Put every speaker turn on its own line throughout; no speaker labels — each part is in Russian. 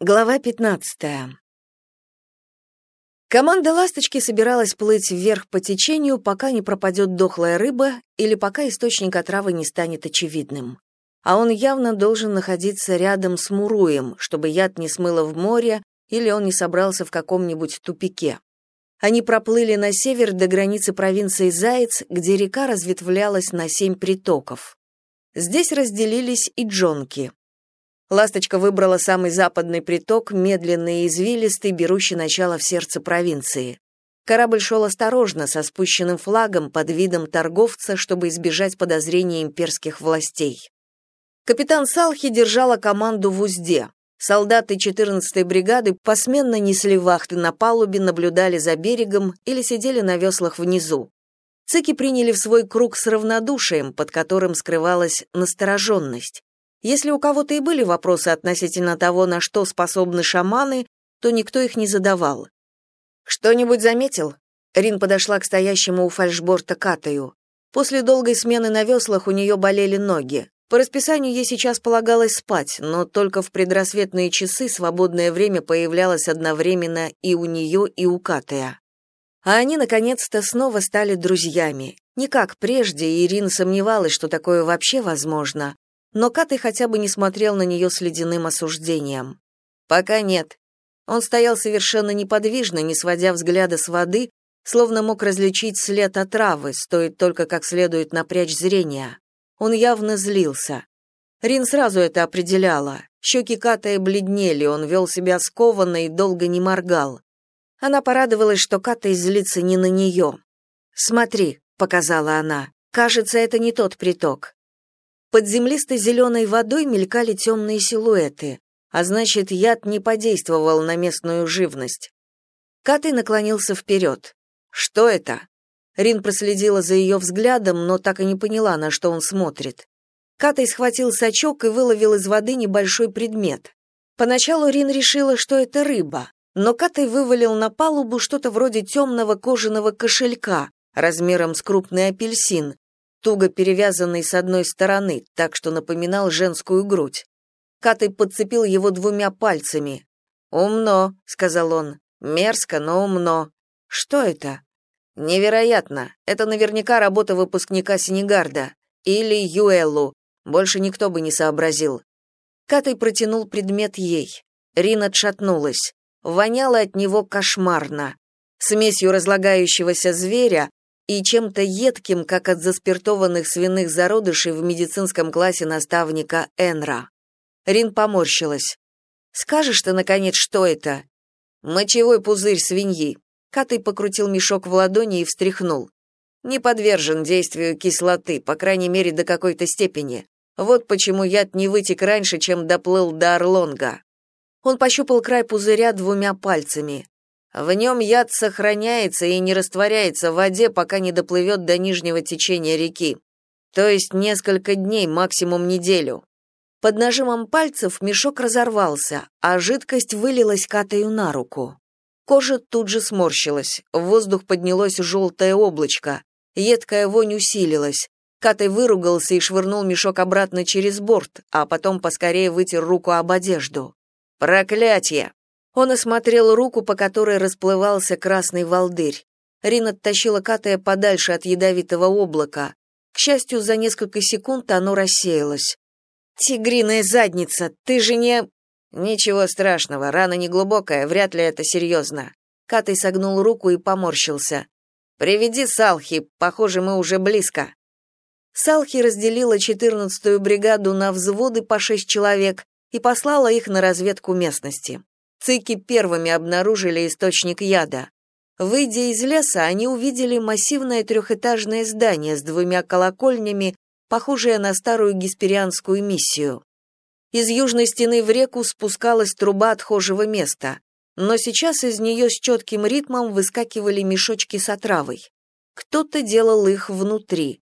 Глава 15. Команда «Ласточки» собиралась плыть вверх по течению, пока не пропадет дохлая рыба или пока источник отравы не станет очевидным. А он явно должен находиться рядом с Муруем, чтобы яд не смыло в море или он не собрался в каком-нибудь тупике. Они проплыли на север до границы провинции Заяц, где река разветвлялась на семь притоков. Здесь разделились и джонки, Ласточка выбрала самый западный приток, медленный и извилистый, берущий начало в сердце провинции. Корабль шел осторожно, со спущенным флагом, под видом торговца, чтобы избежать подозрений имперских властей. Капитан Салхи держала команду в узде. Солдаты 14-й бригады посменно несли вахты на палубе, наблюдали за берегом или сидели на веслах внизу. Цыки приняли в свой круг с равнодушием, под которым скрывалась настороженность. Если у кого-то и были вопросы относительно того, на что способны шаманы, то никто их не задавал. «Что-нибудь заметил?» Рин подошла к стоящему у фальшборта Катаю. После долгой смены на веслах у нее болели ноги. По расписанию ей сейчас полагалось спать, но только в предрассветные часы свободное время появлялось одновременно и у нее, и у Катая. А они, наконец-то, снова стали друзьями. Не как прежде, и Ирина сомневалась, что такое вообще возможно но Катый хотя бы не смотрел на нее с ледяным осуждением. Пока нет. Он стоял совершенно неподвижно, не сводя взгляда с воды, словно мог различить след отравы, стоит только как следует напрячь зрение. Он явно злился. Рин сразу это определяла. Щеки Катая бледнели, он вел себя скованно и долго не моргал. Она порадовалась, что Катай злится не на нее. «Смотри», — показала она, — «кажется, это не тот приток. Под землистой зеленой водой мелькали темные силуэты, а значит, яд не подействовал на местную живность. Катый наклонился вперед. «Что это?» Рин проследила за ее взглядом, но так и не поняла, на что он смотрит. Катай схватил сачок и выловил из воды небольшой предмет. Поначалу Рин решила, что это рыба, но Катай вывалил на палубу что-то вроде темного кожаного кошелька размером с крупный апельсин, туго перевязанный с одной стороны, так что напоминал женскую грудь. Катый подцепил его двумя пальцами. «Умно», — сказал он. «Мерзко, но умно». «Что это?» «Невероятно. Это наверняка работа выпускника Сенегарда. Или Юэллу. Больше никто бы не сообразил». Катый протянул предмет ей. Рин отшатнулась. Воняло от него кошмарно. Смесью разлагающегося зверя и чем-то едким, как от заспиртованных свиных зародышей в медицинском классе наставника Энра. Рин поморщилась. «Скажешь ты, наконец, что это?» «Мочевой пузырь свиньи». Катый покрутил мешок в ладони и встряхнул. «Не подвержен действию кислоты, по крайней мере, до какой-то степени. Вот почему яд не вытек раньше, чем доплыл до Орлонга». Он пощупал край пузыря двумя пальцами. В нем яд сохраняется и не растворяется в воде, пока не доплывет до нижнего течения реки. То есть несколько дней, максимум неделю. Под нажимом пальцев мешок разорвался, а жидкость вылилась Катаю на руку. Кожа тут же сморщилась, в воздух поднялось желтое облачко, едкая вонь усилилась. Катай выругался и швырнул мешок обратно через борт, а потом поскорее вытер руку об одежду. «Проклятье!» Он осмотрел руку, по которой расплывался красный волдырь. Рин оттащила Катая подальше от ядовитого облака. К счастью, за несколько секунд оно рассеялось. «Тигриная задница, ты же не...» «Ничего страшного, рана неглубокая, вряд ли это серьезно». Катай согнул руку и поморщился. «Приведи Салхи, похоже, мы уже близко». Салхи разделила 14-ю бригаду на взводы по шесть человек и послала их на разведку местности. Цыки первыми обнаружили источник яда. Выйдя из леса, они увидели массивное трехэтажное здание с двумя колокольнями, похожее на старую гесперианскую миссию. Из южной стены в реку спускалась труба отхожего места, но сейчас из нее с четким ритмом выскакивали мешочки с отравой. Кто-то делал их внутри.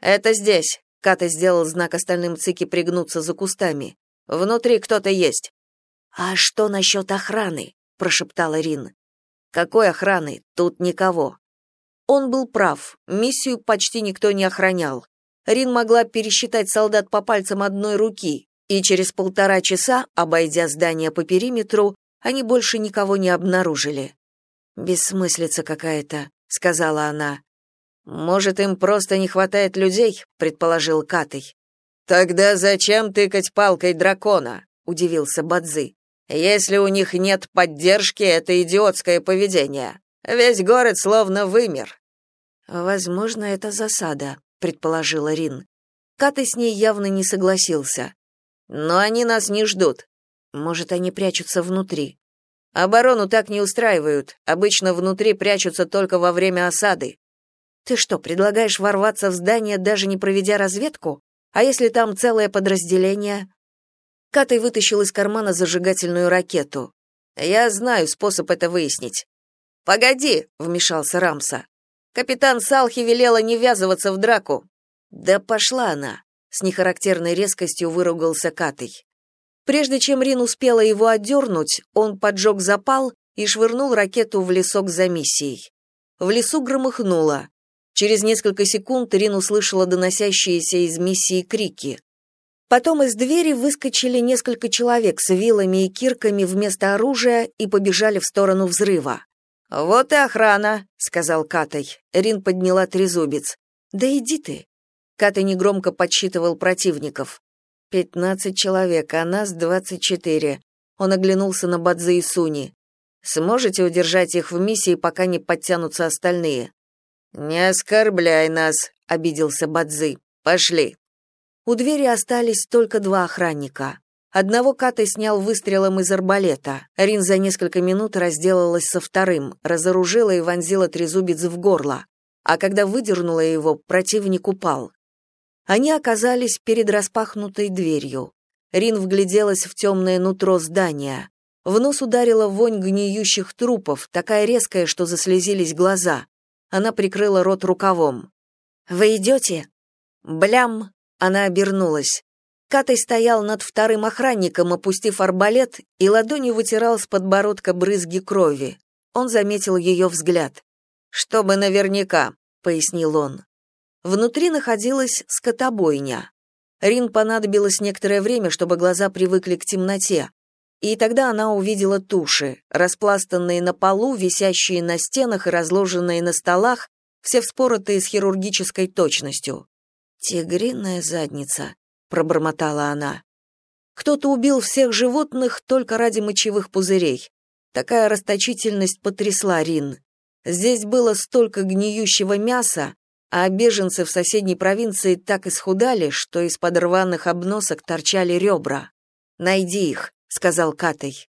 «Это здесь», — Ката сделал знак остальным цыки пригнуться за кустами. «Внутри кто-то есть». «А что насчет охраны?» — прошептала Рин. «Какой охраны? Тут никого». Он был прав, миссию почти никто не охранял. Рин могла пересчитать солдат по пальцам одной руки, И через полтора часа, обойдя здание по периметру, они больше никого не обнаружили. «Бессмыслица какая-то», — сказала она. «Может, им просто не хватает людей», — предположил Катый. «Тогда зачем тыкать палкой дракона?» — удивился Бадзы. «Если у них нет поддержки, это идиотское поведение. Весь город словно вымер». «Возможно, это засада», — предположила Рин. Катый с ней явно не согласился. «Но они нас не ждут. Может, они прячутся внутри. Оборону так не устраивают. Обычно внутри прячутся только во время осады. Ты что, предлагаешь ворваться в здание, даже не проведя разведку? А если там целое подразделение? Катай вытащил из кармана зажигательную ракету. Я знаю способ это выяснить. Погоди, вмешался Рамса. Капитан Салхи велела не ввязываться в драку. Да пошла она, с нехарактерной резкостью выругался Катай. Прежде чем Рин успела его отдернуть, он поджег запал и швырнул ракету в лесок за миссией. В лесу громыхнуло. Через несколько секунд Рин услышала доносящиеся из миссии крики. Потом из двери выскочили несколько человек с вилами и кирками вместо оружия и побежали в сторону взрыва. «Вот и охрана», — сказал Катай. Рин подняла трезубец. «Да иди ты». Катай негромко подсчитывал противников. «Пятнадцать человек, а нас двадцать четыре». Он оглянулся на Бадзе и Суни. «Сможете удержать их в миссии, пока не подтянутся остальные?» «Не оскорбляй нас», — обиделся Бадзы. «Пошли». У двери остались только два охранника. Одного Катай снял выстрелом из арбалета. Рин за несколько минут разделалась со вторым, разоружила и вонзила трезубец в горло. А когда выдернула его, противник упал. Они оказались перед распахнутой дверью. Рин вгляделась в темное нутро здания. В нос ударила вонь гниющих трупов, такая резкая, что заслезились глаза. Она прикрыла рот рукавом. «Вы идете?» «Блям!» Она обернулась. Катай стоял над вторым охранником, опустив арбалет, и ладонью вытирал с подбородка брызги крови. Он заметил ее взгляд. «Чтобы наверняка», — пояснил он. Внутри находилась скотобойня. Рин понадобилось некоторое время, чтобы глаза привыкли к темноте. И тогда она увидела туши, распластанные на полу, висящие на стенах и разложенные на столах, все вспоротые с хирургической точностью. «Тигриная задница», — пробормотала она. Кто-то убил всех животных только ради мочевых пузырей. Такая расточительность потрясла Рин. Здесь было столько гниющего мяса, а беженцы в соседней провинции так исхудали, что из-под рваных обносок торчали ребра. «Найди их», — сказал Катай.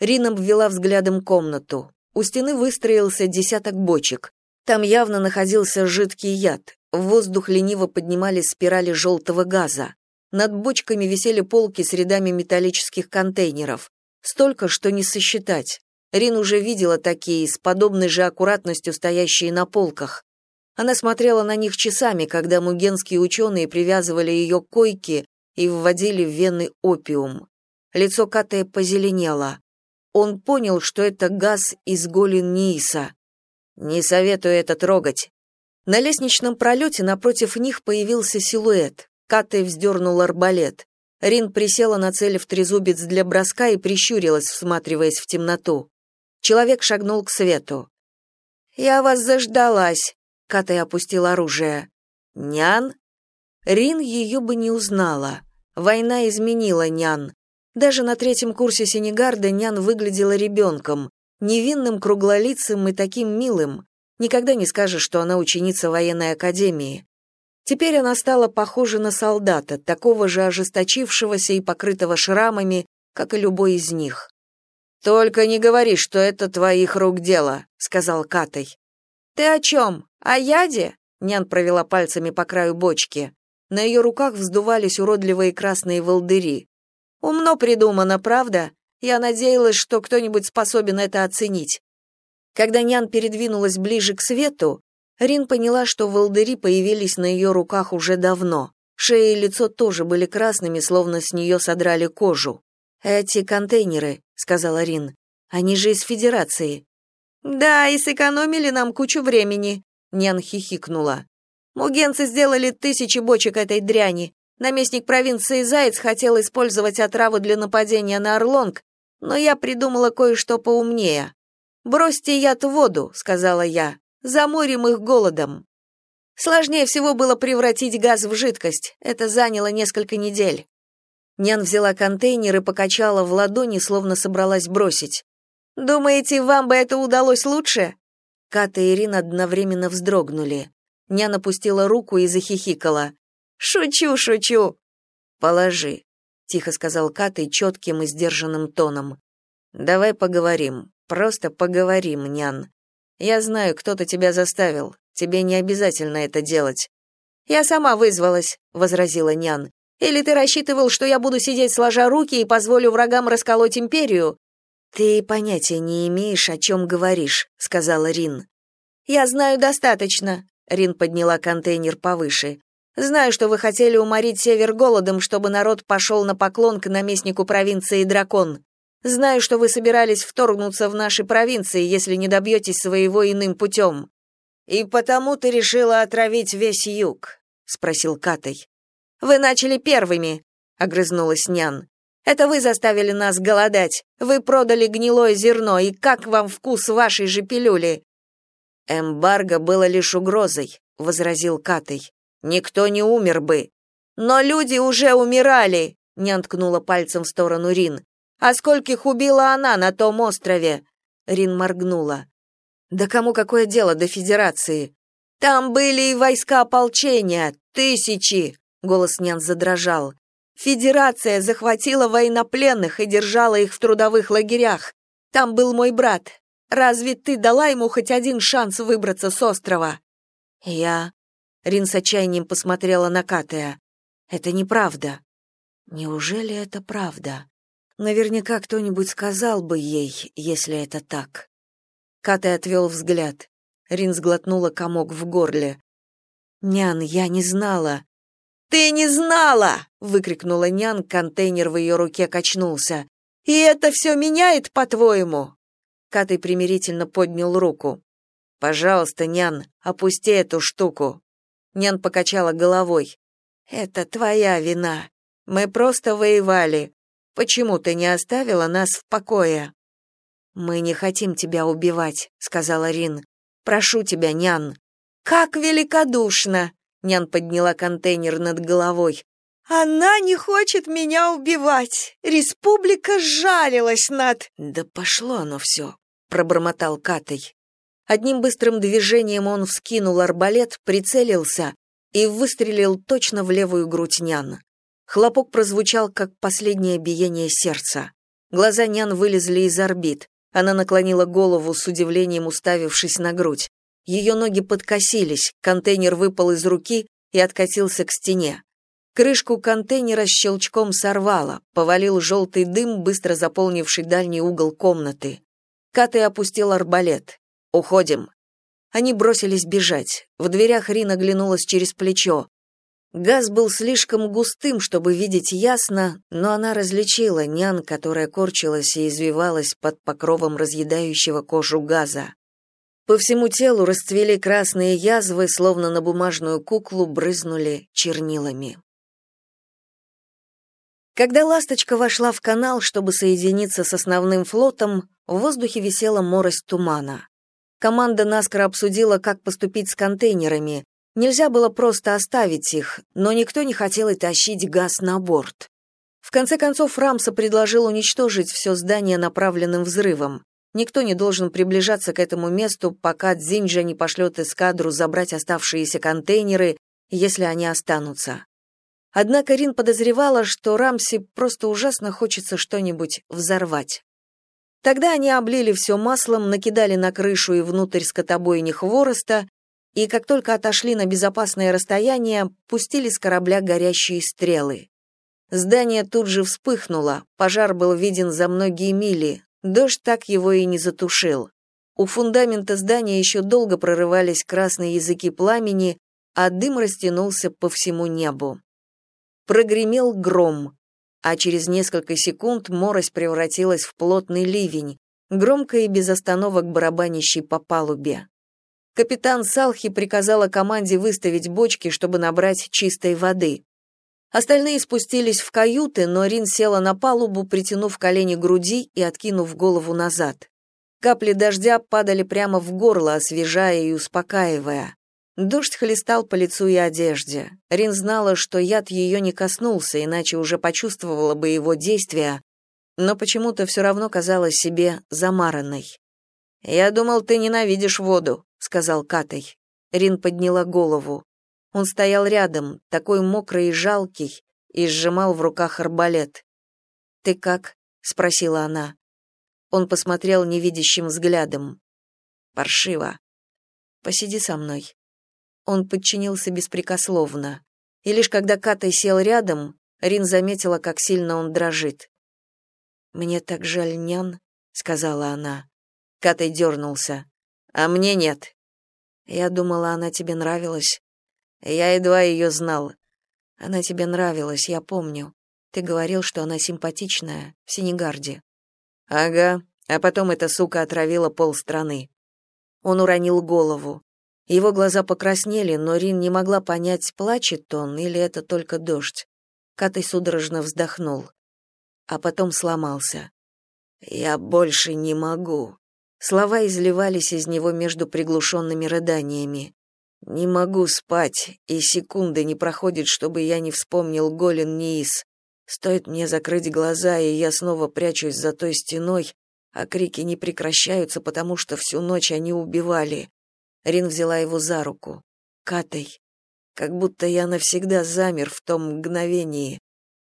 Рина обвела взглядом комнату. У стены выстроился десяток бочек. Там явно находился жидкий яд. В воздух лениво поднимались спирали желтого газа. Над бочками висели полки с рядами металлических контейнеров. Столько, что не сосчитать. Рин уже видела такие, с подобной же аккуратностью стоящие на полках. Она смотрела на них часами, когда мугенские ученые привязывали ее к койке и вводили в вены опиум. Лицо Катая позеленело. Он понял, что это газ из голен Нииса. «Не советую это трогать». На лестничном пролете напротив них появился силуэт. Катай вздернул арбалет. Рин присела, нацелив трезубец для броска и прищурилась, всматриваясь в темноту. Человек шагнул к свету. «Я вас заждалась», Катай опустил оружие. «Нян?» Рин ее бы не узнала. Война изменила Нян. Даже на третьем курсе Сенегарда Нян выглядела ребенком, невинным, круглолицым и таким милым. Никогда не скажешь, что она ученица военной академии. Теперь она стала похожа на солдата, такого же ожесточившегося и покрытого шрамами, как и любой из них. «Только не говори, что это твоих рук дело», — сказал Катай. «Ты о чем? О яде?» Нян провела пальцами по краю бочки. На ее руках вздувались уродливые красные волдыри. «Умно придумано, правда? Я надеялась, что кто-нибудь способен это оценить». Когда Нян передвинулась ближе к свету, Рин поняла, что волдыри появились на ее руках уже давно. Шея и лицо тоже были красными, словно с нее содрали кожу. «Эти контейнеры», — сказала Рин, — «они же из Федерации. «Да, и сэкономили нам кучу времени», — Нян хихикнула. «Мугенцы сделали тысячи бочек этой дряни. Наместник провинции Заяц хотел использовать отраву для нападения на Орлонг, но я придумала кое-что поумнее. «Бросьте яд в воду», — сказала я. «Заморим их голодом». Сложнее всего было превратить газ в жидкость. Это заняло несколько недель. Нян взяла контейнер и покачала в ладони, словно собралась бросить. «Думаете, вам бы это удалось лучше?» Ката и Ирина одновременно вздрогнули. Нян опустила руку и захихикала. «Шучу, шучу!» «Положи», — тихо сказал Катай четким и сдержанным тоном. «Давай поговорим. Просто поговорим, нян. Я знаю, кто-то тебя заставил. Тебе не обязательно это делать. Я сама вызвалась, возразила Нян. Или ты рассчитывал, что я буду сидеть сложа руки и позволю врагам расколоть империю? Ты понятия не имеешь, о чем говоришь, сказала Рин. Я знаю достаточно. Рин подняла контейнер повыше. Знаю, что вы хотели уморить север голодом, чтобы народ пошел на поклон к наместнику провинции Дракон. Знаю, что вы собирались вторгнуться в наши провинции, если не добьетесь своего иным путем. «И потому ты решила отравить весь юг?» — спросил Катай. «Вы начали первыми», — огрызнулась Нян. «Это вы заставили нас голодать. Вы продали гнилое зерно, и как вам вкус вашей же пилюли?» «Эмбарго было лишь угрозой», — возразил Катай. «Никто не умер бы». «Но люди уже умирали», — Нян ткнула пальцем в сторону Рин. «А скольких убила она на том острове?» Рин моргнула. Да кому какое дело до Федерации? Там были и войска ополчения, тысячи, голос Нян задрожал. Федерация захватила военнопленных и держала их в трудовых лагерях. Там был мой брат. Разве ты дала ему хоть один шанс выбраться с острова? Я Рин с отчаянием посмотрела на Катая. Это неправда. Неужели это правда? Наверняка кто-нибудь сказал бы ей, если это так. Катай отвел взгляд. Рин сглотнула комок в горле. «Нян, я не знала». «Ты не знала!» — выкрикнула Нян, контейнер в ее руке качнулся. «И это все меняет, по-твоему?» Катай примирительно поднял руку. «Пожалуйста, Нян, опусти эту штуку». Нян покачала головой. «Это твоя вина. Мы просто воевали. Почему ты не оставила нас в покое?» Мы не хотим тебя убивать, сказала Рин. Прошу тебя, нян. Как великодушно, нян подняла контейнер над головой. Она не хочет меня убивать. Республика сжалилась над Да пошло оно все», — пробормотал Катай. Одним быстрым движением он вскинул арбалет, прицелился и выстрелил точно в левую грудь нян. Хлопок прозвучал, как последнее биение сердца. Глаза нян вылезли из орбит. Она наклонила голову с удивлением, уставившись на грудь. Ее ноги подкосились, контейнер выпал из руки и откатился к стене. Крышку контейнера щелчком сорвало, повалил желтый дым, быстро заполнивший дальний угол комнаты. Катей опустил арбалет. «Уходим». Они бросились бежать. В дверях Рина оглянулась через плечо. Газ был слишком густым, чтобы видеть ясно, но она различила нян, которая корчилась и извивалась под покровом разъедающего кожу газа. По всему телу расцвели красные язвы, словно на бумажную куклу брызнули чернилами. Когда «Ласточка» вошла в канал, чтобы соединиться с основным флотом, в воздухе висела морость тумана. Команда наскоро обсудила, как поступить с контейнерами, Нельзя было просто оставить их, но никто не хотел и тащить газ на борт. В конце концов Рамса предложил уничтожить все здание направленным взрывом. Никто не должен приближаться к этому месту, пока Дзинджа не пошлет эскадру забрать оставшиеся контейнеры, если они останутся. Однако Рин подозревала, что Рамси просто ужасно хочется что-нибудь взорвать. Тогда они облили все маслом, накидали на крышу и внутрь скотобойни хвороста и как только отошли на безопасное расстояние, пустили с корабля горящие стрелы. Здание тут же вспыхнуло, пожар был виден за многие мили, дождь так его и не затушил. У фундамента здания еще долго прорывались красные языки пламени, а дым растянулся по всему небу. Прогремел гром, а через несколько секунд морось превратилась в плотный ливень, громко и без остановок барабанящий по палубе. Капитан Салхи приказала команде выставить бочки, чтобы набрать чистой воды. Остальные спустились в каюты, но Рин села на палубу, притянув колени к груди и откинув голову назад. Капли дождя падали прямо в горло, освежая и успокаивая. Дождь хлестал по лицу и одежде. Рин знала, что яд ее не коснулся, иначе уже почувствовала бы его действия, но почему-то все равно казалась себе замаранной. «Я думал, ты ненавидишь воду», — сказал Катай. Рин подняла голову. Он стоял рядом, такой мокрый и жалкий, и сжимал в руках арбалет. «Ты как?» — спросила она. Он посмотрел невидящим взглядом. «Паршиво. Посиди со мной». Он подчинился беспрекословно. И лишь когда Катай сел рядом, Рин заметила, как сильно он дрожит. «Мне так жаль, нян», — сказала она. Катай дернулся. «А мне нет». «Я думала, она тебе нравилась». «Я едва ее знал». «Она тебе нравилась, я помню. Ты говорил, что она симпатичная, в Сенегарде». «Ага, а потом эта сука отравила полстраны». Он уронил голову. Его глаза покраснели, но Рин не могла понять, плачет он или это только дождь. Катай судорожно вздохнул, а потом сломался. «Я больше не могу». Слова изливались из него между приглушенными рыданиями. «Не могу спать, и секунды не проходит, чтобы я не вспомнил Голен Ниис. Стоит мне закрыть глаза, и я снова прячусь за той стеной, а крики не прекращаются, потому что всю ночь они убивали. Рин взяла его за руку. «Катай, как будто я навсегда замер в том мгновении.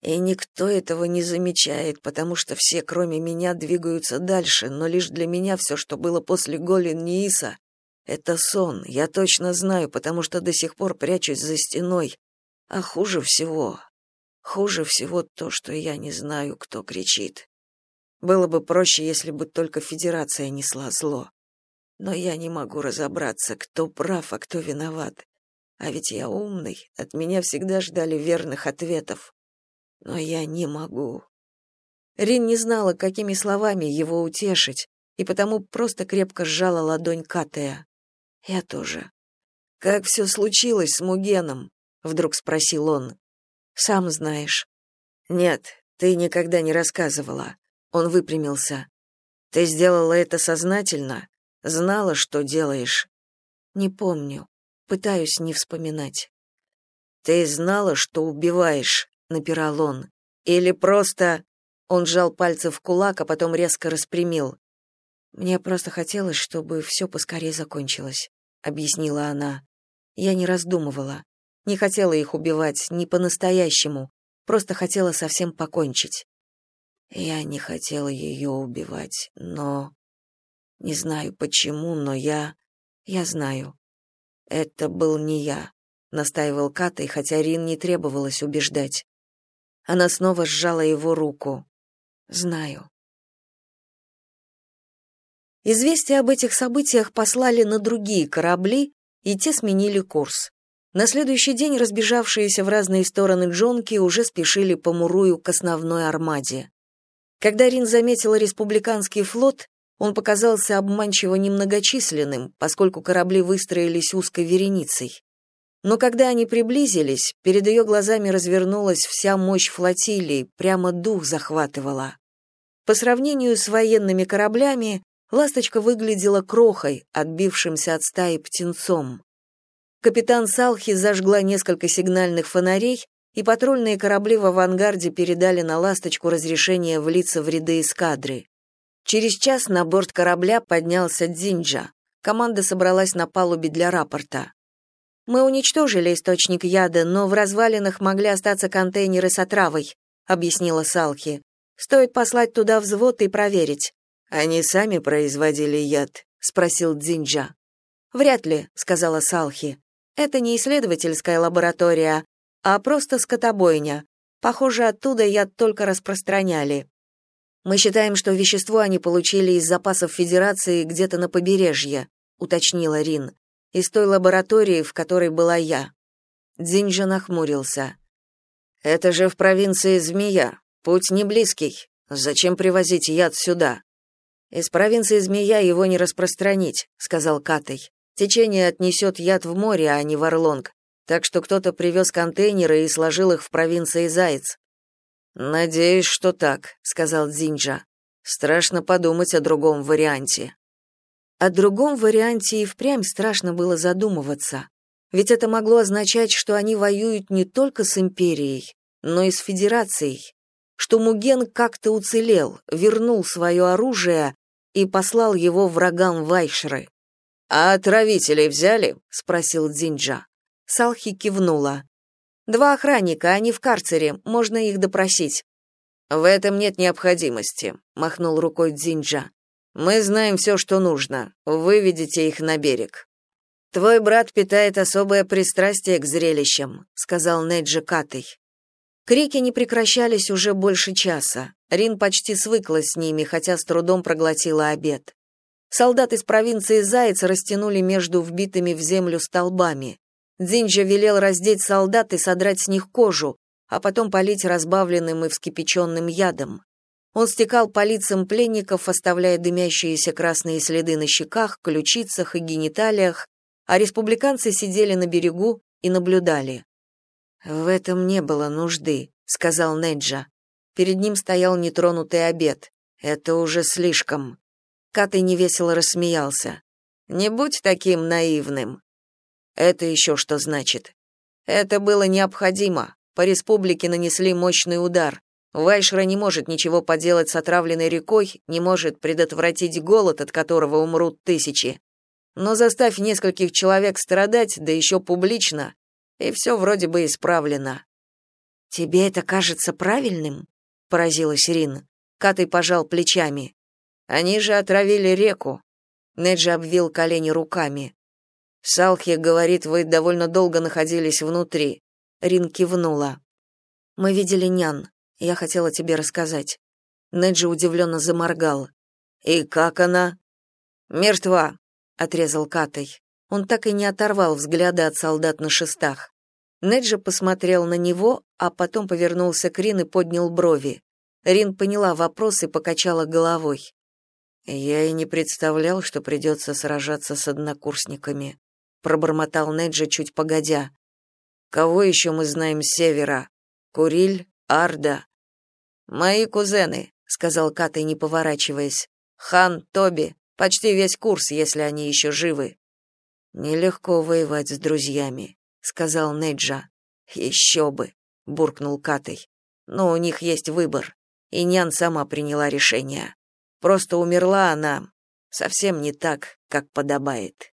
И никто этого не замечает, потому что все, кроме меня, двигаются дальше, но лишь для меня все, что было после Голин Нииса, это сон, я точно знаю, потому что до сих пор прячусь за стеной. А хуже всего, хуже всего то, что я не знаю, кто кричит. Было бы проще, если бы только Федерация несла зло но я не могу разобраться, кто прав, а кто виноват. А ведь я умный, от меня всегда ждали верных ответов. Но я не могу. Рин не знала, какими словами его утешить, и потому просто крепко сжала ладонь Катея. Я тоже. Как все случилось с Мугеном? вдруг спросил он. Сам знаешь. Нет, ты никогда не рассказывала. Он выпрямился. Ты сделала это сознательно? Знала, что делаешь. Не помню. Пытаюсь не вспоминать. Ты знала, что убиваешь, напирал он. Или просто Он сжал пальцы в кулак, а потом резко распрямил. Мне просто хотелось, чтобы все поскорее закончилось, объяснила она. Я не раздумывала. Не хотела их убивать, не по-настоящему. Просто хотела совсем покончить. Я не хотела ее убивать, но не знаю почему, но я... Я знаю. Это был не я, настаивал Катай, хотя Рин не требовалось убеждать. Она снова сжала его руку. Знаю. Известия об этих событиях послали на другие корабли, и те сменили курс. На следующий день разбежавшиеся в разные стороны джонки уже спешили по Мурую к основной армаде. Когда Рин заметила республиканский флот, он показался обманчиво немногочисленным, поскольку корабли выстроились узкой вереницей. Но когда они приблизились, перед ее глазами развернулась вся мощь флотилии, прямо дух захватывала. По сравнению с военными кораблями, «Ласточка» выглядела крохой, отбившимся от стаи птенцом. Капитан Салхи зажгла несколько сигнальных фонарей, и патрульные корабли в авангарде передали на «Ласточку» разрешение влиться в ряды эскадры. Через час на борт корабля поднялся Дзинджа. Команда собралась на палубе для рапорта. Мы уничтожили источник яда, но в развалинах могли остаться контейнеры с отравой, объяснила Салхи. Стоит послать туда взвод и проверить. Они сами производили яд, спросил Дзинджа. Вряд ли, сказала Салхи. Это не исследовательская лаборатория, а просто скотобойня. Похоже, оттуда яд только распространяли. Мы считаем, что вещество они получили из запасов Федерации где-то на побережье, уточнила Рин. Из той лаборатории, в которой была я. Дзинджа нахмурился. Это же в провинции Змея. Путь не близкий. Зачем привозить яд сюда? Из провинции Змея его не распространить, сказал Катай. Течение отнесет яд в море, а не в Орлонг. так что кто-то привез контейнеры и сложил их в провинции Заяц. Надеюсь, что так, сказал Дзинджа. Страшно подумать о другом варианте. О другом варианте и впрямь страшно было задумываться. Ведь это могло означать, что они воюют не только с империей, но и с федерацией, что Муген как-то уцелел, вернул свое оружие и послал его врагам Вайшры. «А отравителей взяли?» — спросил Дзинджа. Салхи кивнула. «Два охранника, они в карцере, можно их допросить». «В этом нет необходимости», — махнул рукой Дзинджа. «Мы знаем все, что нужно. Выведите их на берег». «Твой брат питает особое пристрастие к зрелищам», — сказал Неджи Катый. Крики не прекращались уже больше часа. Рин почти свыклась с ними, хотя с трудом проглотила обед. Солдаты из провинции Заяц растянули между вбитыми в землю столбами. Дзинджа велел раздеть солдат и содрать с них кожу, а потом полить разбавленным и вскипяченным ядом. Он стекал по лицам пленников, оставляя дымящиеся красные следы на щеках, ключицах и гениталиях, а республиканцы сидели на берегу и наблюдали. «В этом не было нужды», — сказал Неджа. Перед ним стоял нетронутый обед. «Это уже слишком». Катый невесело рассмеялся. «Не будь таким наивным. Это еще что значит? Это было необходимо. По республике нанесли мощный удар. Вайшра не может ничего поделать с отравленной рекой, не может предотвратить голод, от которого умрут тысячи. Но заставь нескольких человек страдать, да еще публично, и все вроде бы исправлено. «Тебе это кажется правильным?» — поразилась Рин. Катый пожал плечами. «Они же отравили реку». Неджи обвил колени руками. Салхи говорит, вы довольно долго находились внутри. Рин кивнула. Мы видели нян. Я хотела тебе рассказать. Неджи удивленно заморгал. И как она? Мертва, отрезал Катай. Он так и не оторвал взгляда от солдат на шестах. Неджи посмотрел на него, а потом повернулся к Рин и поднял брови. Рин поняла вопрос и покачала головой. Я и не представлял, что придется сражаться с однокурсниками пробормотал Неджи чуть погодя. Кого еще мы знаем с севера? Куриль, Арда. Мои кузены, сказал Катай, не поворачиваясь. Хан, Тоби, почти весь курс, если они еще живы. Нелегко воевать с друзьями, сказал Неджа. «Еще бы, буркнул Катай. Но у них есть выбор. И Нян сама приняла решение. Просто умерла она совсем не так, как подобает.